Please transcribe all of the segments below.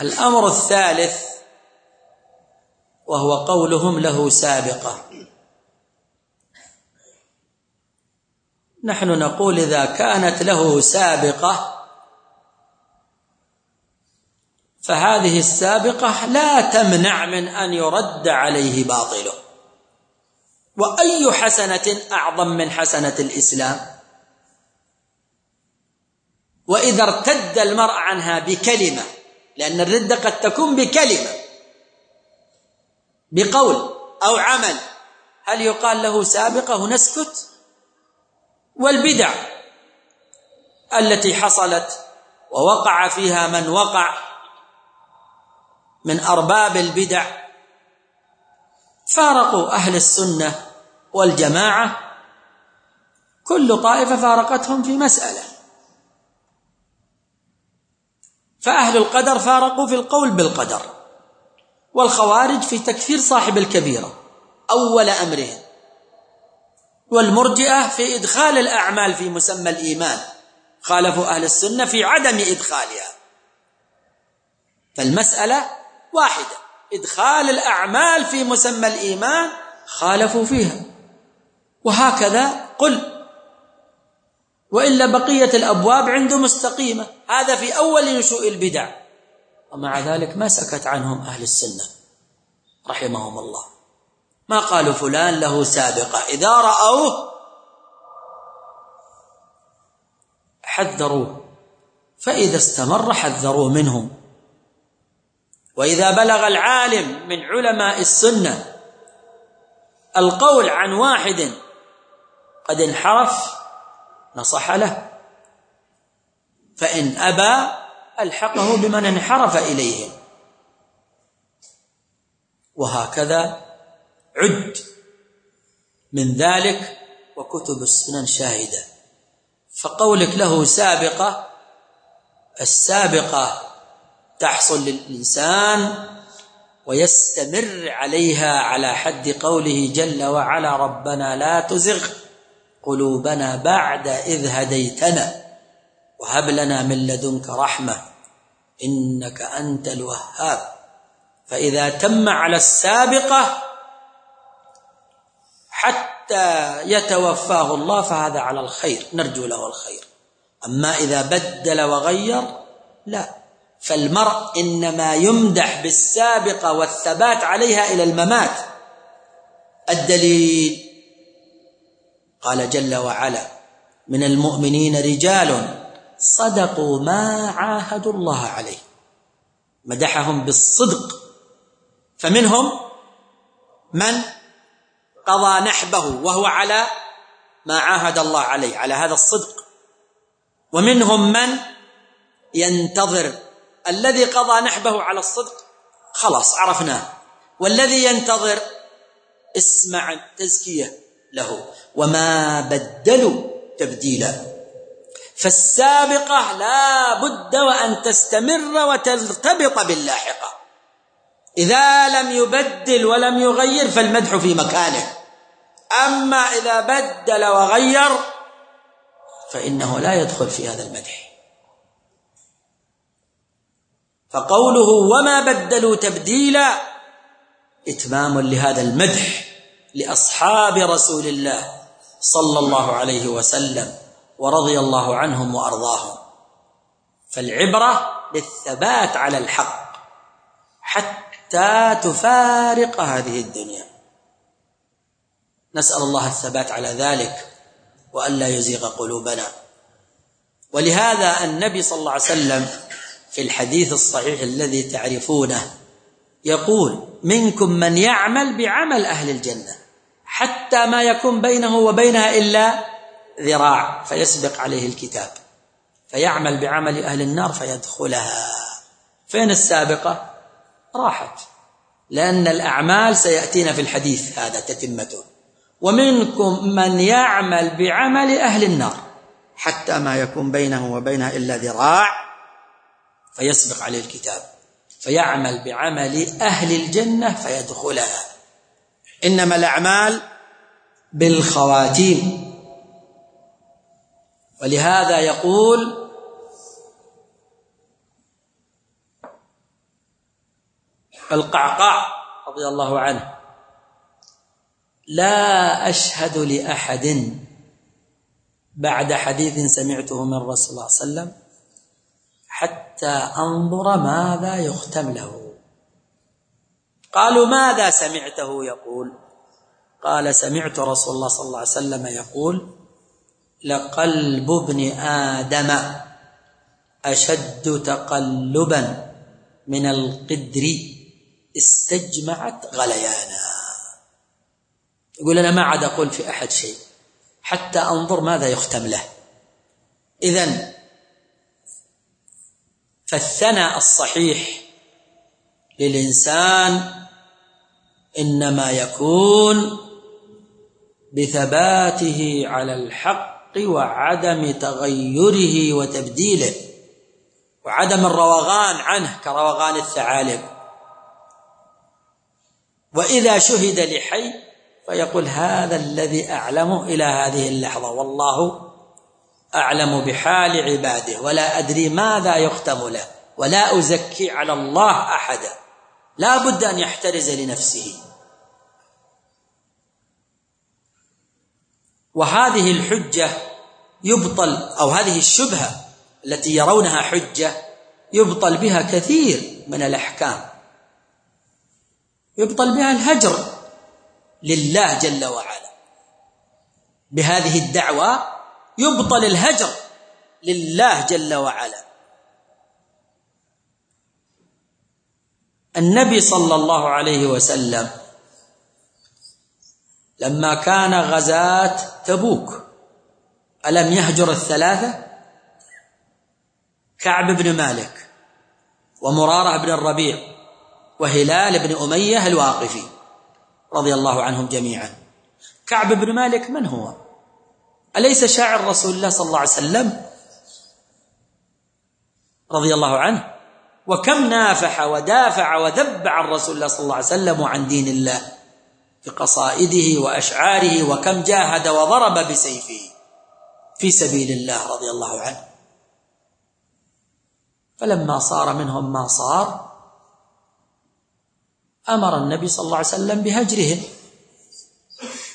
الأمر الثالث وهو قولهم له سابقة. نحن نقول إذا كانت له سابقة فهذه السابقة لا تمنع من أن يرد عليه باطله. وأي حسنة أعظم من حسنة الإسلام؟ وإذا ارتد المرء عنها بكلمة لأن الردة قد تكون بكلمة بقول أو عمل. هل يقال له سابقة؟ نسكت والبدع التي حصلت ووقع فيها من وقع من أرباب البدع. فارقوا أهل السنة والجماعة. كل طائفة فارقتهم في مسألة. فأهل القدر فارقوا في القول بالقدر والخوارج في تكفير صاحب الكبيرة أول أمرهم. والمرجئة في إدخال الأعمال في مسمى الإيمان خالفوا أهل السنة في عدم إدخالها. فالمسألة واحدة إدخال الأعمال في مسمى الإيمان خالفوا فيها. وهكذا قل وإلا بقية الأبواب عنده مستقيمة. هذا في أول نشوء البدع. ومع ذلك ما سكت عنهم أهل السنة رحمهم الله. ما قالوا فلان له سابقة. إذا رأوه حذروه. فإذا استمر حذروا منهم. وإذا بلغ العالم من علماء السنة القول عن واحد قد انحرف نصح له. فإن أبى ألحقه بمن انحرف إليهم وهكذا عد من ذلك وكتب السنن شاهدة. فقولك له سابقة السابقة تحصل للإنسان ويستمر عليها على حد قوله جل وعلا ربنا لا تزغ قلوبنا بعد إذ هديتنا. وهب لنا من لدنك رحمة إنك أنت الوهاب. فإذا تم على السابقة حتى يتوفاه الله فهذا على الخير نرجو له الخير. أما إذا بدل وغير لا. فالمرء إنما يمدح بالسابقة والثبات عليها إلى الممات. الدليل قال جل وعلا من المؤمنين رجال صدقوا ما عاهدوا الله عليه مدحهم بالصدق فمنهم من قضى نحبه وهو على ما عاهد الله عليه على هذا الصدق ومنهم من ينتظر الذي قضى نحبه على الصدق خلاص عرفناه والذي ينتظر اسمع التزكية له وما بدلوا تبديلا. فالسابقة لا بد وأن تستمر وترتبط باللاحقة. إذا لم يبدل ولم يغير فالمدح في مكانه. أما إذا بدل وغير فإنه لا يدخل في هذا المدح. فقوله وما بدلوا تبديلا إتمام لهذا المدح. لأصحاب رسول الله صلى الله عليه وسلم ورضي الله عنهم وأرضاهم. فالعبرة بالثبات على الحق حتى تفارق هذه الدنيا. نسأل الله الثبات على ذلك والا يزيغ قلوبنا. ولهذا النبي صلى الله عليه وسلم في الحديث الصحيح الذي تعرفونه يقول منكم من يعمل بعمل أهل الجنة. حتى ما يكون بينه وبينها إلا ذراع فيسبق عليه الكتاب. فيعمل بعمل أهل النار فيدخلها. فين السابقة؟ راحت. لأن الأعمال سيأتينا في الحديث هذا تتمته. ومنكم من يعمل بعمل أهل النار حتى ما يكون بينه وبينها إلا ذراع فيسبق عليه الكتاب. فيعمل بعمل أهل الجنة فيدخلها. إنما الأعمال بالخواتيم. ولهذا يقول القعقاع رضي الله عنه لا أشهد لأحد بعد حديث سمعته من رسول الله صلى الله عليه وسلم حتى أنظر ماذا يختم له. قالوا ماذا سمعته يقول؟ قال سمعت رسول الله صلى الله عليه وسلم يقول لقلب ابن آدم أشد تقلبا من القدر استجمعت غليانا. يقول أنا ما عاد أقول في أحد شيء حتى أنظر ماذا يختم له. اذا فالثناء الصحيح للإنسان إنما يكون بثباته على الحق وعدم تغيره وتبديله وعدم الروغان عنه كروغان الثعالب. وإذا شهد لحي فيقول هذا الذي اعلمه إلى هذه اللحظة والله أعلم بحال عباده ولا أدري ماذا يختم له ولا أزكي على الله أحدا. لا بد أن يحترز لنفسه. وهذه الحجة يبطل أو هذه الشبهة التي يرونها حجة يبطل بها كثير من الأحكام. يبطل بها الهجر لله جل وعلا. بهذه الدعوة يبطل الهجر لله جل وعلا. النبي صلى الله عليه وسلم لما كان غزاة تبوك ألم يهجر الثلاثة؟ كعب بن مالك ومرارة بن الربيع وهلال بن أمية الواقفي رضي الله عنهم جميعا. كعب بن مالك من هو؟ أليس شاعر رسول الله صلى الله عليه وسلم؟ رضي الله عنه. وكم نافح ودافع وذب عن رسول الله صلى الله عليه وسلم وعن دين الله؟ في قصائده وأشعاره وكم جاهد وضرب بسيفه في سبيل الله رضي الله عنه. فلما صار منهم ما صار أمر النبي صلى الله عليه وسلم بهجرهم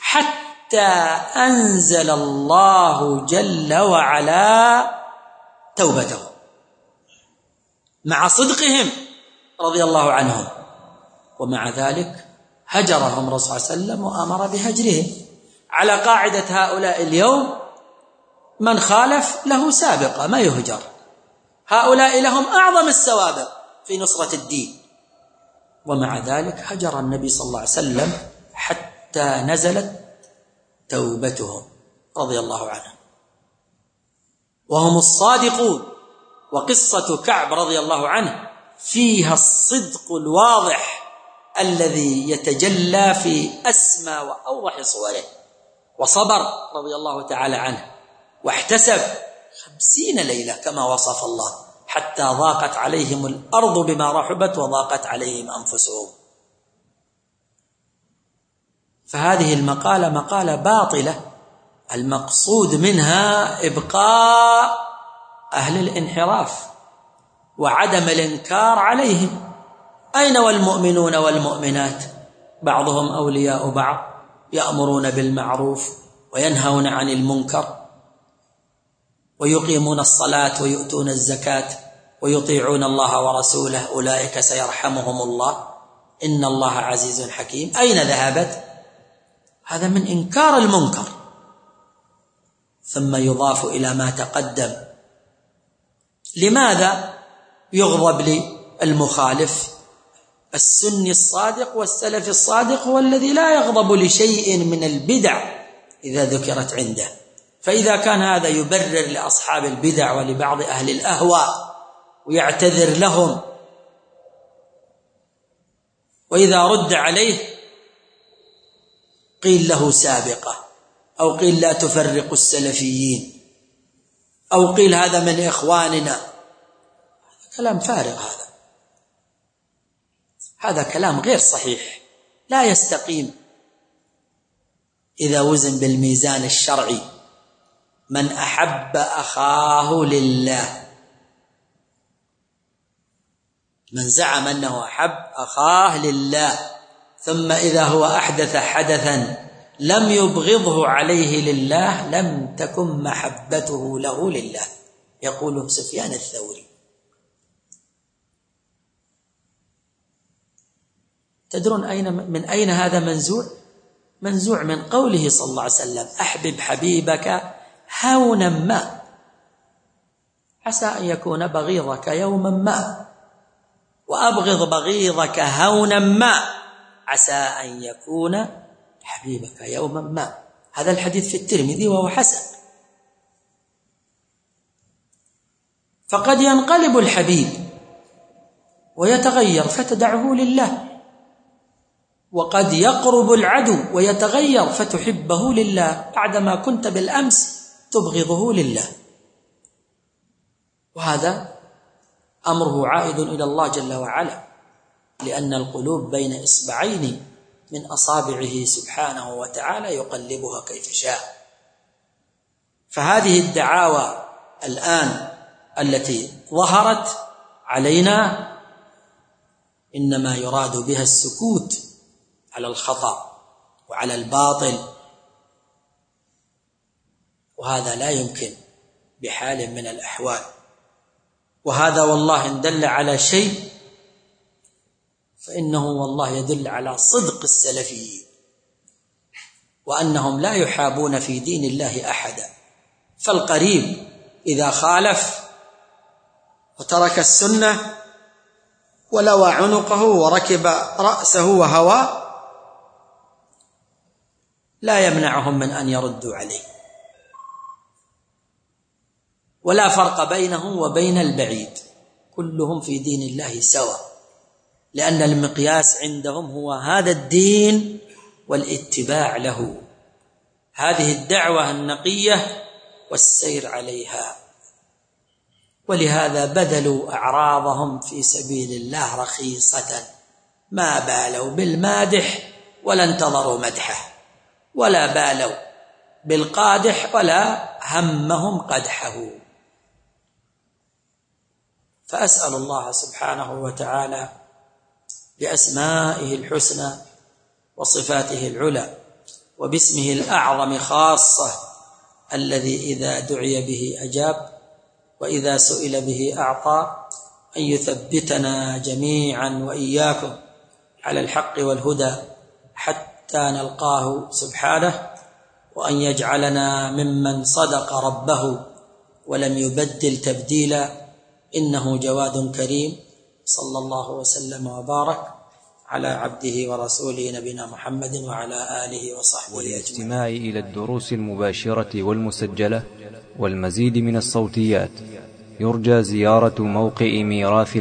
حتى أنزل الله جل وعلا توبتهم مع صدقهم رضي الله عنهم. ومع ذلك هجرهم الرسول صلى الله عليه وسلم وأمر بهجرهم. على قاعدة هؤلاء اليوم من خالف له سابقة ما يهجر. هؤلاء لهم أعظم السوابق في نصرة الدين. ومع ذلك هجر النبي صلى الله عليه وسلم حتى نزلت توبتهم رضي الله عنهم. وهم الصادقون. وقصة كعب رضي الله عنه فيها الصدق الواضح. الذي يتجلى في أسمى وأوضح صوره. وصبر رضي الله تعالى عنه. واحتسب خمسين ليلة كما وصف الله. حتى ضاقت عليهم الأرض بما رحبت وضاقت عليهم أنفسهم. فهذه المقالة مقالة باطلة. المقصود منها إبقاء أهل الانحراف وعدم الإنكار عليهم. أين والمؤمنون والمؤمنات؟ بعضهم أولياء بعض يأمرون بالمعروف وينهون عن المنكر ويقيمون الصلاة ويؤتون الزكاة ويطيعون الله ورسوله أولئك سيرحمهم الله. إن الله عزيز حكيم. أين ذهبت؟ هذا من إنكار المنكر. ثم يضاف إلى ما تقدم. لماذا يغضب للمخالف؟ السني الصادق والسلف الصادق هو الذي لا يغضب لشيء من البدع إذا ذكرت عنده. فإذا كان هذا يبرر لأصحاب البدع ولبعض أهل الأهواء ويعتذر لهم وإذا رد عليه قيل له سابقة أو قيل لا تفرق السلفيين أو قيل هذا من إخواننا. كلام فارغ هذا. هذا كلام غير صحيح. لا يستقيم. إذا وزن بالميزان الشرعي من أحب أخاه لله. من زعم أنه أحب أخاه لله ثم إذا هو أحدث حدثا لم يبغضه عليه لله لم تكن محبته له لله. يقول سفيان الثوري. تدرون أين من أين هذا منزوع؟ منزوع من قوله صلى الله عليه وسلم أحبب حبيبك هونا ما. عسى أن يكون بغيضك يوما ما. وأبغض بغيضك هونا ما. عسى أن يكون حبيبك يوما ما. هذا الحديث في الترمذي وهو حسن. فقد ينقلب الحبيب ويتغير فتدعه لله. وقد يقرب العدو ويتغير فتحبه لله. بعدما كنت بالأمس تبغضه لله. وهذا أمره عائد إلى الله جل وعلا لأن القلوب بين إصبعين من أصابعه سبحانه وتعالى يقلبها كيف شاء. فهذه الدعاوى الآن التي ظهرت علينا إنما يراد بها السكوت على الخطأ وعلى الباطل. وهذا لا يمكن بحال من الأحوال. وهذا والله إن دل على شيء فإنه والله يدل على صدق السلفيين وأنهم لا يحابون في دين الله أحدا. فالقريب إذا خالف وترك السنة ولوى عنقه وركب رأسه وهوى لا يمنعهم من أن يردوا عليه. ولا فرق بينهم وبين البعيد. كلهم في دين الله سواء لأن المقياس عندهم هو هذا الدين والاتباع له. هذه الدعوة النقية والسير عليها. ولهذا بذلوا أعراضهم في سبيل الله رخيصة. ما بالوا بالمادح ولا انتظروا مدحه. ولا بالوا بالقادح ولا همهم قدحه. فأسأل الله سبحانه وتعالى بأسمائه الحسنى وصفاته العلى وباسمه الأعظم خاصة الذي إذا دعي به أجاب وإذا سئل به أعطى أن يثبتنا جميعا وإياكم على الحق والهدى حتى نلقاه سبحانه وأن يجعلنا ممن صدق ربه ولم يبدل تبديلا إنه جواد كريم. صلى الله وسلم وبارك على عبده ورسوله نبينا محمد وعلى آله وصحبه والاستماع إلى الدروس المباشرة والمسجلة والمزيد من الصوتيات. يرجى زيارة موقع ميراث